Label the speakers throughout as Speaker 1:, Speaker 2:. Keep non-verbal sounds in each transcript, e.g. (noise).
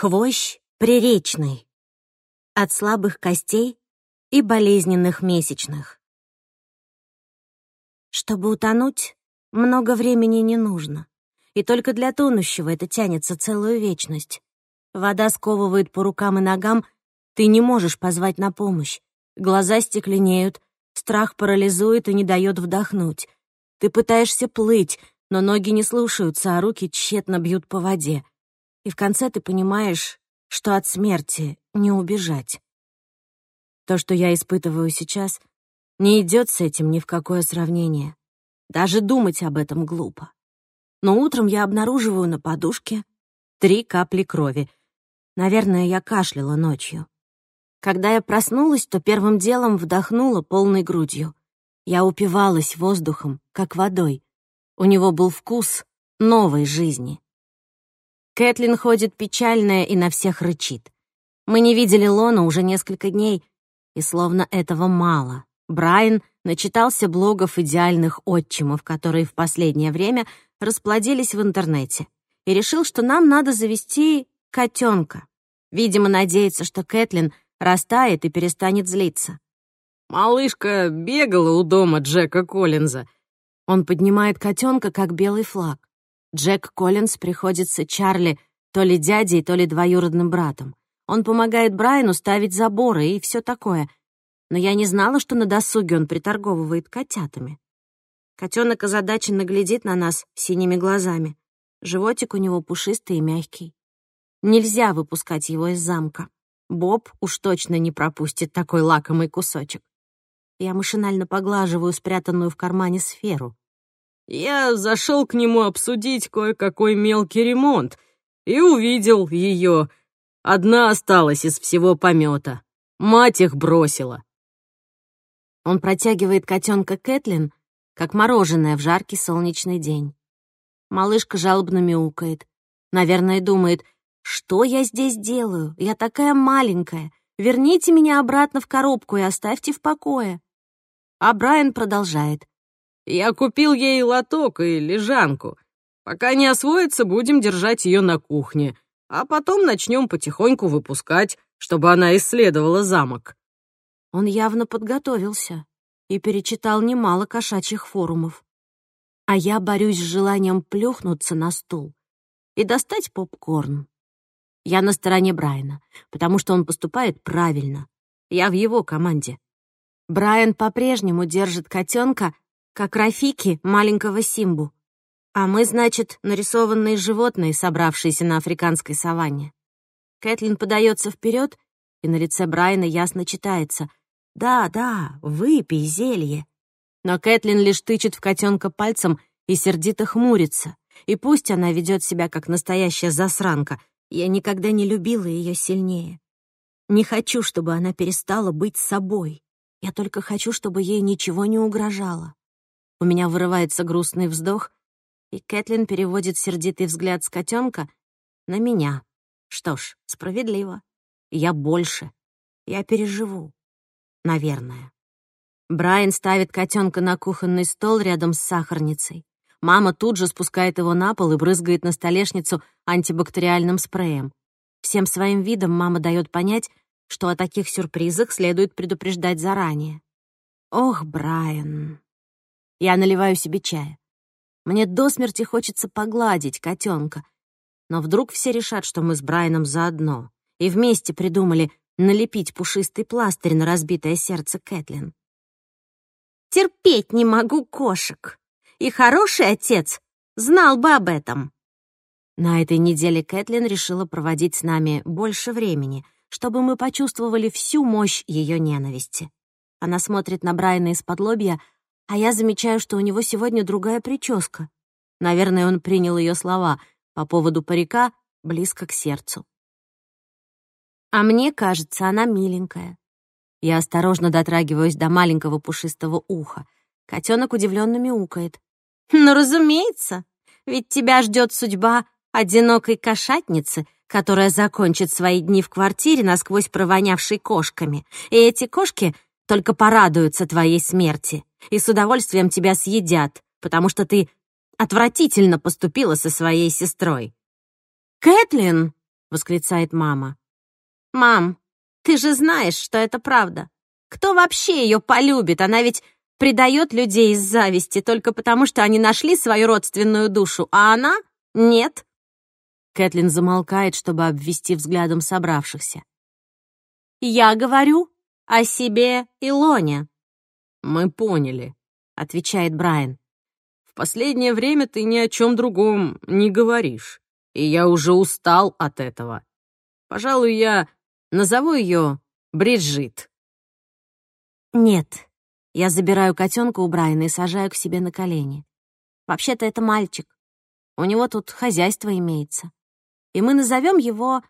Speaker 1: хвощ приречный, от слабых костей и болезненных месячных. Чтобы утонуть, много времени не нужно, и только для тонущего это тянется целую вечность. Вода сковывает по рукам и ногам, ты не можешь позвать на помощь. Глаза стекленеют, страх парализует и не дает вдохнуть. Ты пытаешься плыть, но ноги не слушаются, а руки тщетно бьют по воде и в конце ты понимаешь, что от смерти не убежать. То, что я испытываю сейчас, не идет с этим ни в какое сравнение. Даже думать об этом глупо. Но утром я обнаруживаю на подушке три капли крови. Наверное, я кашляла ночью. Когда я проснулась, то первым делом вдохнула полной грудью. Я упивалась воздухом, как водой. У него был вкус новой жизни. Кэтлин ходит печальная и на всех рычит. Мы не видели Лона уже несколько дней, и словно этого мало. Брайан начитался блогов идеальных отчимов, которые в последнее время расплодились в интернете, и решил, что нам надо завести котенка. Видимо, надеется, что Кэтлин растает и перестанет злиться.
Speaker 2: «Малышка бегала у дома Джека Коллинза».
Speaker 1: Он поднимает котенка как белый флаг. Джек Коллинз приходится Чарли то ли дядей, то ли двоюродным братом. Он помогает Брайану ставить заборы и все такое. Но я не знала, что на досуге он приторговывает котятами. Котенок озадаченно глядит на нас синими глазами. Животик у него пушистый и мягкий. Нельзя выпускать его из замка. Боб уж точно не пропустит такой лакомый кусочек. Я машинально поглаживаю спрятанную в кармане сферу.
Speaker 2: Я зашел к нему обсудить кое-какой мелкий ремонт и увидел ее. Одна осталась из всего помета. Мать их бросила.
Speaker 1: Он протягивает котенка Кэтлин, как мороженое в жаркий солнечный день. Малышка жалобно мяукает. Наверное, думает, что я здесь делаю? Я такая маленькая. Верните меня обратно в коробку и оставьте в покое. А Брайан продолжает.
Speaker 2: Я купил ей лоток и лежанку. Пока не освоится, будем держать ее на кухне, а потом начнем потихоньку выпускать, чтобы она исследовала замок».
Speaker 1: Он явно подготовился и перечитал немало кошачьих форумов. А я борюсь с желанием плюхнуться на стул и достать попкорн. Я на стороне Брайана, потому что он поступает правильно. Я в его команде. Брайан по-прежнему держит котенка как Рафики маленького Симбу. А мы, значит, нарисованные животные, собравшиеся на африканской саванне. Кэтлин подается вперед, и на лице Брайана ясно читается «Да, да, выпей зелье». Но Кэтлин лишь тычет в котенка пальцем и сердито хмурится. И пусть она ведет себя как настоящая засранка, я никогда не любила ее сильнее. Не хочу, чтобы она перестала быть собой. Я только хочу, чтобы ей ничего не угрожало. У меня вырывается грустный вздох, и Кэтлин переводит сердитый взгляд с котенка на меня. Что ж, справедливо. Я больше. Я переживу. Наверное. Брайан ставит котенка на кухонный стол рядом с сахарницей. Мама тут же спускает его на пол и брызгает на столешницу антибактериальным спреем. Всем своим видом мама дает понять, что о таких сюрпризах следует предупреждать заранее. Ох, Брайан. Я наливаю себе чая. Мне до смерти хочется погладить котенка. Но вдруг все решат, что мы с Брайаном заодно, и вместе придумали налепить пушистый пластырь на разбитое сердце Кэтлин. «Терпеть не могу кошек. И хороший отец знал бы об этом». На этой неделе Кэтлин решила проводить с нами больше времени, чтобы мы почувствовали всю мощь ее ненависти. Она смотрит на Брайана из-под лобья, а я замечаю, что у него сегодня другая прическа. Наверное, он принял ее слова по поводу парика близко к сердцу. А мне кажется, она миленькая. Я осторожно дотрагиваюсь до маленького пушистого уха. Котенок удивленно мяукает. «Ну, разумеется, ведь тебя ждет судьба одинокой кошатницы, которая закончит свои дни в квартире, насквозь провонявшей кошками. И эти кошки только порадуются твоей смерти и с удовольствием тебя съедят, потому что ты отвратительно поступила со своей сестрой». «Кэтлин!» — восклицает мама. «Мам, ты же знаешь, что это правда. Кто вообще ее полюбит? Она ведь предает людей из зависти только потому, что они нашли свою родственную душу, а она — нет». Кэтлин замолкает, чтобы обвести взглядом собравшихся. «Я говорю, о себе и Лоне».
Speaker 2: «Мы поняли», —
Speaker 1: отвечает Брайан.
Speaker 2: «В последнее время ты ни о чем другом не говоришь, и я уже устал от этого. Пожалуй, я назову ее Бриджит».
Speaker 1: «Нет», я забираю котенка у Брайана и сажаю к себе на колени. Вообще-то это мальчик. У него тут хозяйство имеется. И мы назовем его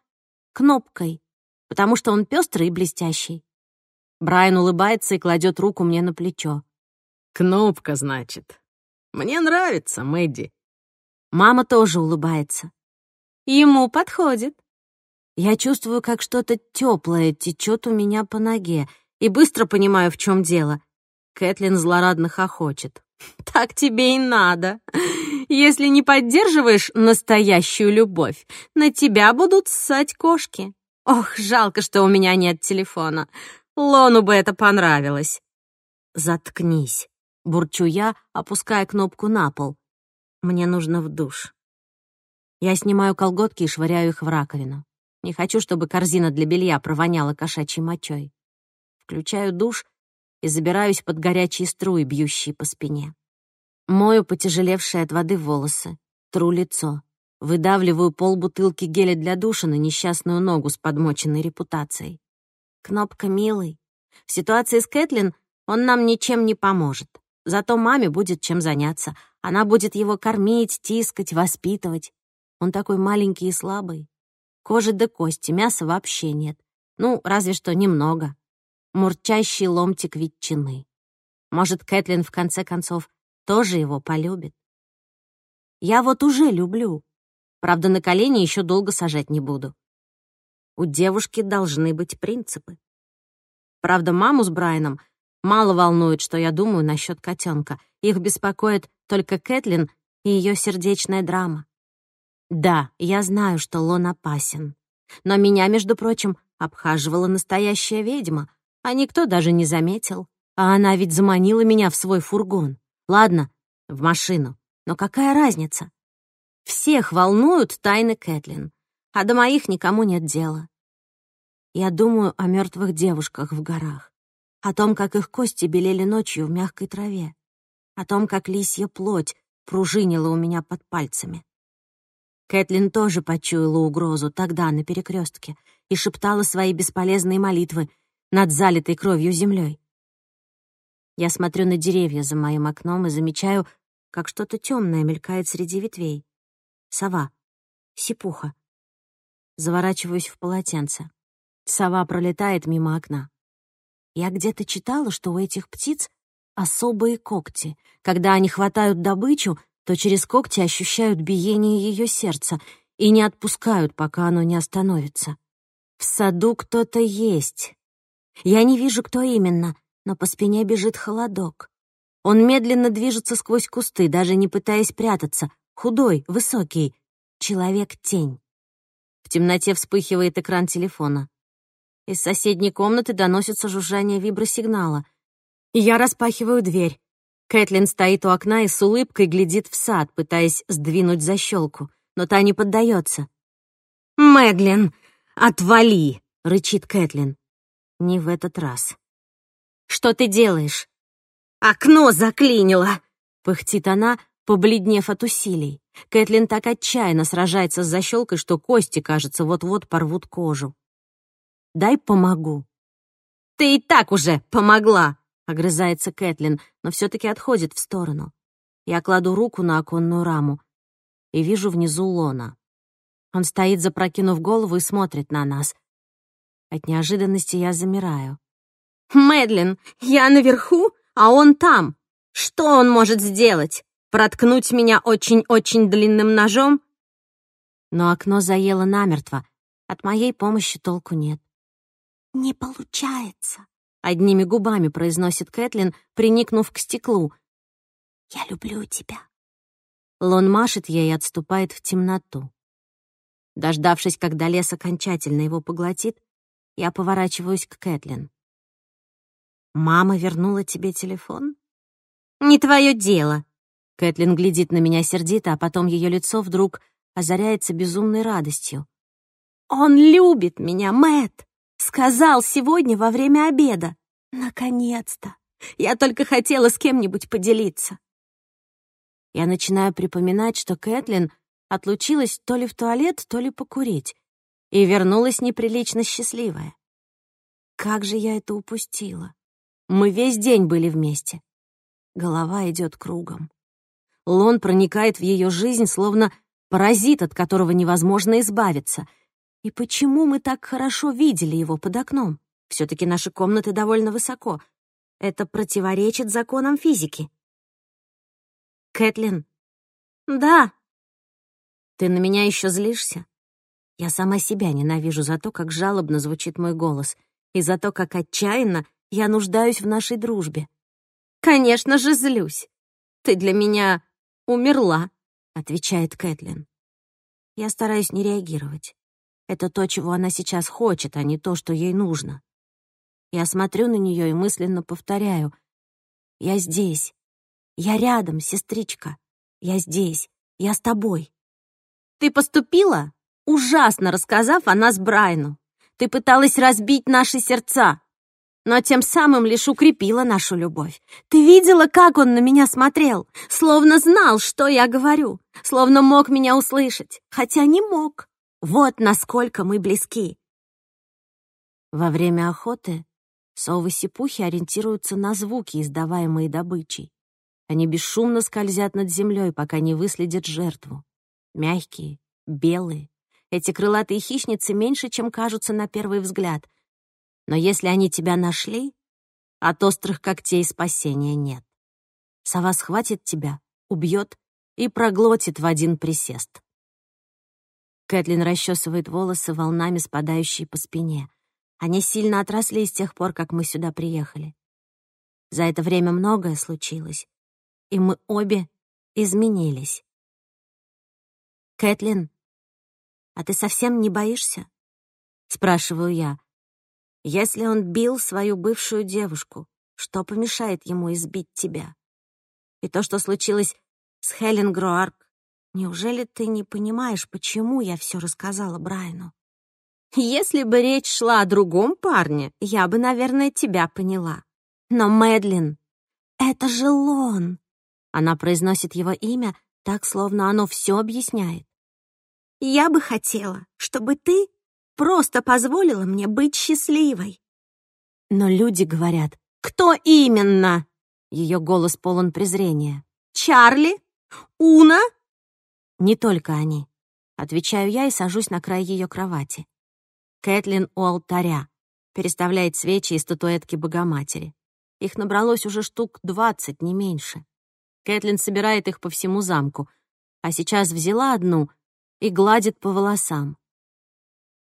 Speaker 1: Кнопкой, потому что он пестрый и блестящий. Брайан улыбается и кладет руку мне на плечо.
Speaker 2: «Кнопка, значит. Мне нравится, Мэдди».
Speaker 1: Мама тоже улыбается. «Ему подходит». Я чувствую, как что-то теплое течет у меня по ноге и быстро понимаю, в чем дело. Кэтлин злорадно хохочет. (laughs) «Так тебе и надо. Если не поддерживаешь настоящую любовь, на тебя будут ссать кошки. Ох, жалко, что у меня нет телефона. Лону бы это понравилось. Заткнись, бурчу я, опуская кнопку на пол. Мне нужно в душ. Я снимаю колготки и швыряю их в раковину. Не хочу, чтобы корзина для белья провоняла кошачьей мочой. Включаю душ и забираюсь под горячие струи, бьющие по спине. Мою потяжелевшие от воды волосы, тру лицо, выдавливаю полбутылки геля для душа на несчастную ногу с подмоченной репутацией. Кнопка, милый, в ситуации с Кэтлин он нам ничем не поможет. Зато маме будет чем заняться. Она будет его кормить, тискать, воспитывать. Он такой маленький и слабый. Кожи до да кости, мяса вообще нет. Ну, разве что немного. Мурчащий ломтик ветчины. Может, Кэтлин, в конце концов, тоже его полюбит. Я вот уже люблю. Правда, на колени еще долго сажать не буду. У девушки должны быть принципы. Правда, маму с Брайаном мало волнует, что я думаю насчет котенка. Их беспокоит только Кэтлин и ее сердечная драма. Да, я знаю, что Лон опасен. Но меня, между прочим, обхаживала настоящая ведьма, а никто даже не заметил. А она ведь заманила меня в свой фургон. Ладно, в машину. Но какая разница? Всех волнуют тайны Кэтлин, а до моих никому нет дела. Я думаю о мертвых девушках в горах, о том, как их кости белели ночью в мягкой траве, о том, как лисья плоть пружинила у меня под пальцами. Кэтлин тоже почуяла угрозу тогда на перекрестке и шептала свои бесполезные молитвы над залитой кровью землей. Я смотрю на деревья за моим окном и замечаю, как что-то темное мелькает среди ветвей. Сова. Сипуха. Заворачиваюсь в полотенце сова пролетает мимо окна. Я где-то читала, что у этих птиц особые когти. Когда они хватают добычу, то через когти ощущают биение ее сердца и не отпускают, пока оно не остановится. В саду кто-то есть. Я не вижу, кто именно, но по спине бежит холодок. Он медленно движется сквозь кусты, даже не пытаясь прятаться. Худой, высокий. Человек-тень. В темноте вспыхивает экран телефона. Из соседней комнаты доносится жужжание вибросигнала. Я распахиваю дверь. Кэтлин стоит у окна и с улыбкой глядит в сад, пытаясь сдвинуть защелку, но та не поддается. «Мэглин, отвали!» — рычит Кэтлин. Не в этот раз. «Что ты делаешь?» «Окно заклинило!» — пыхтит она, побледнев от усилий. Кэтлин так отчаянно сражается с защелкой, что кости, кажется, вот-вот порвут кожу. Дай помогу». «Ты и так уже помогла!» — огрызается Кэтлин, но все таки отходит в сторону. Я кладу руку на оконную раму и вижу внизу Лона. Он стоит, запрокинув голову, и смотрит на нас. От неожиданности я замираю. «Мэдлин, я наверху, а он там. Что он может сделать? Проткнуть меня очень-очень длинным ножом?» Но окно заело намертво. От моей помощи толку нет. «Не получается», — одними губами произносит Кэтлин, приникнув к стеклу. «Я люблю тебя». Лон машет ей и отступает в темноту. Дождавшись, когда лес окончательно его поглотит, я поворачиваюсь к Кэтлин. «Мама вернула тебе телефон?» «Не твое дело!» Кэтлин глядит на меня сердито, а потом ее лицо вдруг озаряется безумной радостью. «Он любит меня, Мэтт! Сказал сегодня во время обеда. Наконец-то! Я только хотела с кем-нибудь поделиться. Я начинаю припоминать, что Кэтлин отлучилась то ли в туалет, то ли покурить, и вернулась неприлично счастливая. Как же я это упустила! Мы весь день были вместе. Голова идет кругом. Лон проникает в ее жизнь, словно паразит, от которого невозможно избавиться — и почему мы так хорошо видели его под окном? Все-таки наши комнаты довольно высоко. Это противоречит законам физики. Кэтлин. Да. Ты на меня еще злишься? Я сама себя ненавижу за то, как жалобно звучит мой голос, и за то, как отчаянно я нуждаюсь в нашей дружбе. Конечно же, злюсь. Ты для меня умерла, отвечает Кэтлин. Я стараюсь не реагировать. Это то, чего она сейчас хочет, а не то, что ей нужно. Я смотрю на нее и мысленно повторяю. «Я здесь. Я рядом, сестричка. Я здесь. Я с тобой». «Ты поступила?» Ужасно рассказав о нас Брайну. «Ты пыталась разбить наши сердца, но тем самым лишь укрепила нашу любовь. Ты видела, как он на меня смотрел? Словно знал, что я говорю. Словно мог меня услышать. Хотя не мог. Вот насколько мы близки. Во время охоты совы-сипухи ориентируются на звуки, издаваемые добычей. Они бесшумно скользят над землей, пока не выследят жертву. Мягкие, белые. Эти крылатые хищницы меньше, чем кажутся на первый взгляд. Но если они тебя нашли, от острых когтей спасения нет. Сова схватит тебя, убьет и проглотит в один присест. Кэтлин расчесывает волосы волнами, спадающие по спине. Они сильно отросли с тех пор, как мы сюда приехали. За это время многое случилось, и мы обе изменились. «Кэтлин, а ты совсем не боишься?» — спрашиваю я. «Если он бил свою бывшую девушку, что помешает ему избить тебя? И то, что случилось с Хелен Гроарк, Неужели ты не понимаешь, почему я все рассказала Брайну? Если бы речь шла о другом парне, я бы, наверное, тебя поняла. Но Мэдлин, это же Лон. Она произносит его имя так, словно оно все объясняет. Я бы хотела, чтобы ты просто позволила мне быть счастливой. Но люди говорят, кто именно? Ее голос полон презрения. Чарли? Уна? Не только они. Отвечаю я и сажусь на край ее кровати. Кэтлин у алтаря. Переставляет свечи и статуэтки Богоматери. Их набралось уже штук двадцать, не меньше. Кэтлин собирает их по всему замку, а сейчас взяла одну и гладит по волосам.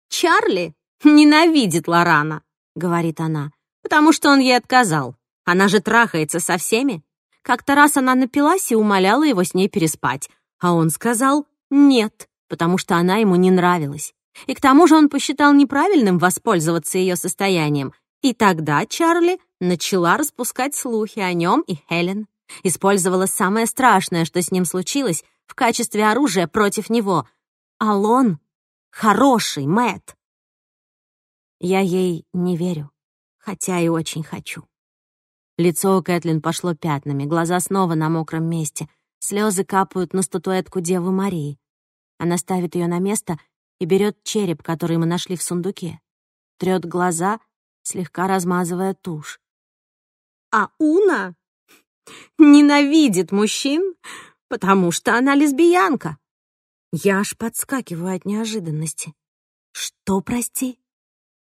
Speaker 1: «Чарли ненавидит Лорана», — говорит она, «потому что он ей отказал. Она же трахается со всеми. Как-то раз она напилась и умоляла его с ней переспать, а он сказал «нет», потому что она ему не нравилась. И к тому же он посчитал неправильным воспользоваться ее состоянием. И тогда Чарли начала распускать слухи о нем и Хелен. Использовала самое страшное, что с ним случилось, в качестве оружия против него. А он — хороший Мэтт. Я ей не верю, хотя и очень хочу. Лицо у Кэтлин пошло пятнами, глаза снова на мокром месте — Слезы капают на статуэтку Девы Марии. Она ставит ее на место и берет череп, который мы нашли в сундуке. Трет глаза, слегка размазывая тушь. А Уна ненавидит мужчин, потому что она лесбиянка. Я аж подскакиваю от неожиданности. Что, прости?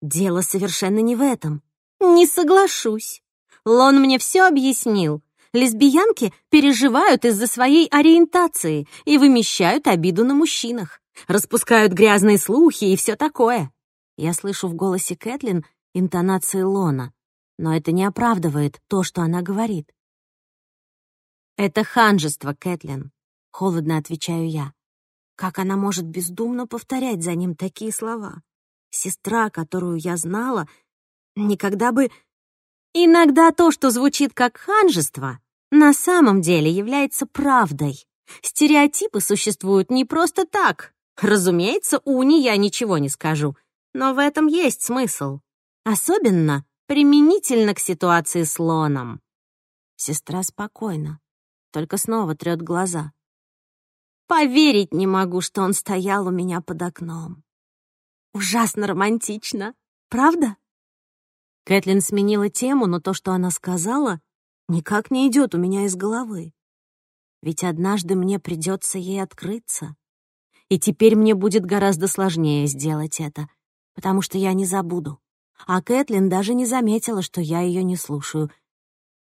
Speaker 1: Дело совершенно не в этом. Не соглашусь. Лон мне все объяснил. Лесбиянки переживают из-за своей ориентации и вымещают обиду на мужчинах, распускают грязные слухи и все такое. Я слышу в голосе Кэтлин интонации Лона, но это не оправдывает то, что она говорит. «Это ханжество, Кэтлин», — холодно отвечаю я. Как она может бездумно повторять за ним такие слова? Сестра, которую я знала, никогда бы... Иногда то, что звучит как ханжество, на самом деле является правдой. Стереотипы существуют не просто так. Разумеется, Уни я ничего не скажу, но в этом есть смысл. Особенно применительно к ситуации с Лоном. Сестра спокойна, только снова трёт глаза. Поверить не могу, что он стоял у меня под окном. Ужасно романтично, правда? Кэтлин сменила тему, но то, что она сказала, Никак не идет у меня из головы. Ведь однажды мне придется ей открыться. И теперь мне будет гораздо сложнее сделать это, потому что я не забуду. А Кэтлин даже не заметила, что я ее не слушаю.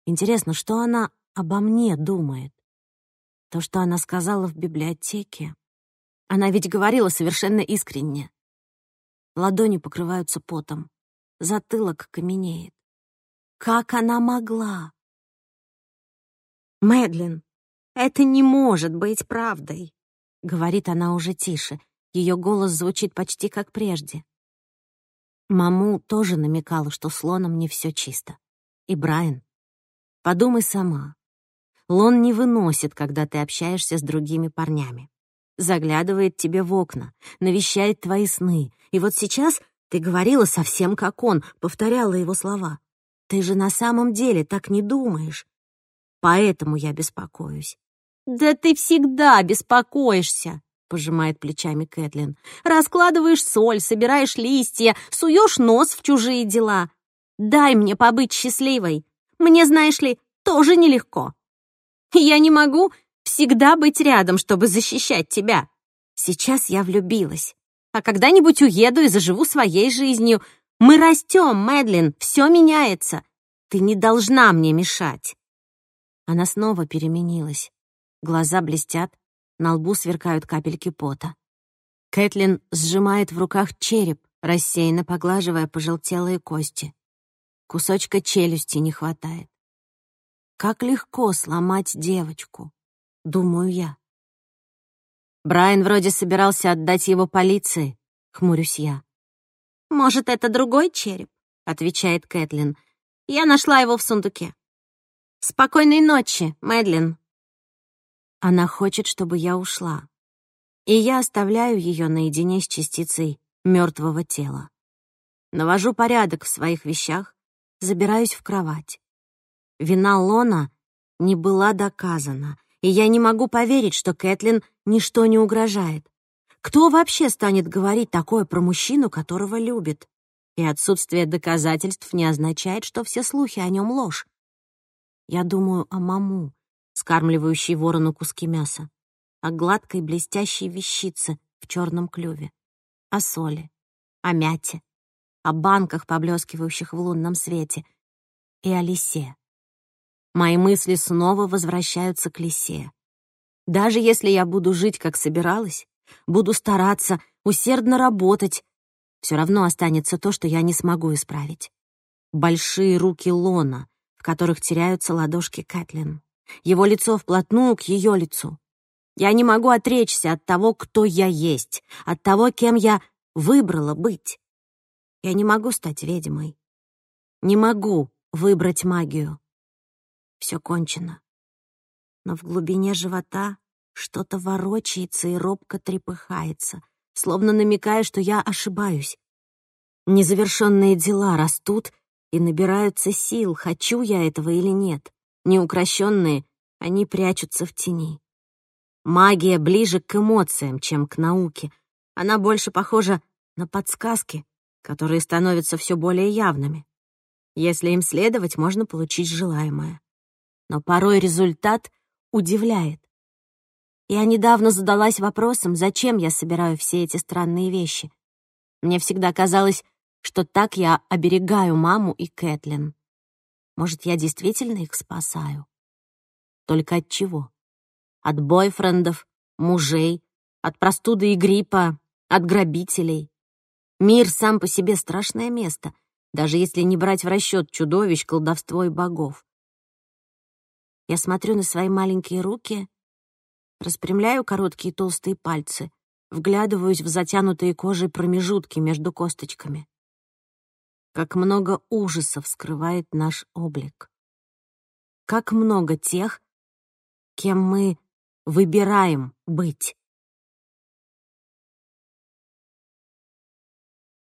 Speaker 1: Интересно, что она обо мне думает? То, что она сказала в библиотеке. Она ведь говорила совершенно искренне. Ладони покрываются потом. Затылок каменеет. Как она могла? «Мэдлин, это не может быть правдой», — говорит она уже тише. Ее голос звучит почти как прежде. Маму тоже намекала, что с Лоном не все чисто. И Брайан. Подумай сама. Лон не выносит, когда ты общаешься с другими парнями. Заглядывает тебе в окна, навещает твои сны. И вот сейчас ты говорила совсем как он, повторяла его слова. Ты же на самом деле так не думаешь. Поэтому я беспокоюсь». «Да ты всегда беспокоишься!» — пожимает плечами Кэтлин. «Раскладываешь соль, собираешь листья, суешь нос в чужие дела. Дай мне побыть счастливой. Мне, знаешь ли, тоже нелегко. Я не могу всегда быть рядом, чтобы защищать тебя. Сейчас я влюбилась. А когда-нибудь уеду и заживу своей жизнью. Мы растем, Мэдлин, все меняется. Ты не должна мне мешать». Она снова переменилась. Глаза блестят, на лбу сверкают капельки пота. Кэтлин сжимает в руках череп, рассеянно поглаживая пожелтелые кости. Кусочка челюсти не хватает. Как легко сломать девочку, думаю я. Брайан вроде собирался отдать его полиции, хмурюсь я. «Может, это другой череп?» — отвечает Кэтлин. «Я нашла его в сундуке». «Спокойной ночи, Мэдлин!» Она хочет, чтобы я ушла. И я оставляю ее наедине с частицей мертвого тела. Навожу порядок в своих вещах, забираюсь в кровать. Вина Лона не была доказана, и я не могу поверить, что Кэтлин ничто не угрожает. Кто вообще станет говорить такое про мужчину, которого любит? И отсутствие доказательств не означает, что все слухи о нем ложь. Я думаю о маму, скармливающей ворону куски мяса, о гладкой блестящей вещице в черном клюве, о соли, о мяте, о банках, поблескивающих в лунном свете, и о лисе. Мои мысли снова возвращаются к лисе. Даже если я буду жить, как собиралась, буду стараться, усердно работать, все равно останется то, что я не смогу исправить. Большие руки Лона, которых теряются ладошки Кэтлин. Его лицо вплотную к ее лицу. Я не могу отречься от того, кто я есть, от того, кем я выбрала быть. Я не могу стать ведьмой. Не могу выбрать магию. Все кончено. Но в глубине живота что-то ворочается и робко трепыхается, словно намекая, что я ошибаюсь. Незавершенные дела растут и набираются сил, хочу я этого или нет. Неукрощенные, они прячутся в тени. Магия ближе к эмоциям, чем к науке. Она больше похожа на подсказки, которые становятся все более явными. Если им следовать, можно получить желаемое. Но порой результат удивляет. Я недавно задалась вопросом, зачем я собираю все эти странные вещи. Мне всегда казалось, что так я оберегаю маму и Кэтлин. Может, я действительно их спасаю? Только от чего? От бойфрендов, мужей, от простуды и гриппа, от грабителей. Мир сам по себе страшное место, даже если не брать в расчет чудовищ, колдовство и богов. Я смотрю на свои маленькие руки, распрямляю короткие толстые пальцы, вглядываюсь в затянутые кожей промежутки между косточками как много ужасов скрывает наш облик, как много тех, кем мы выбираем быть.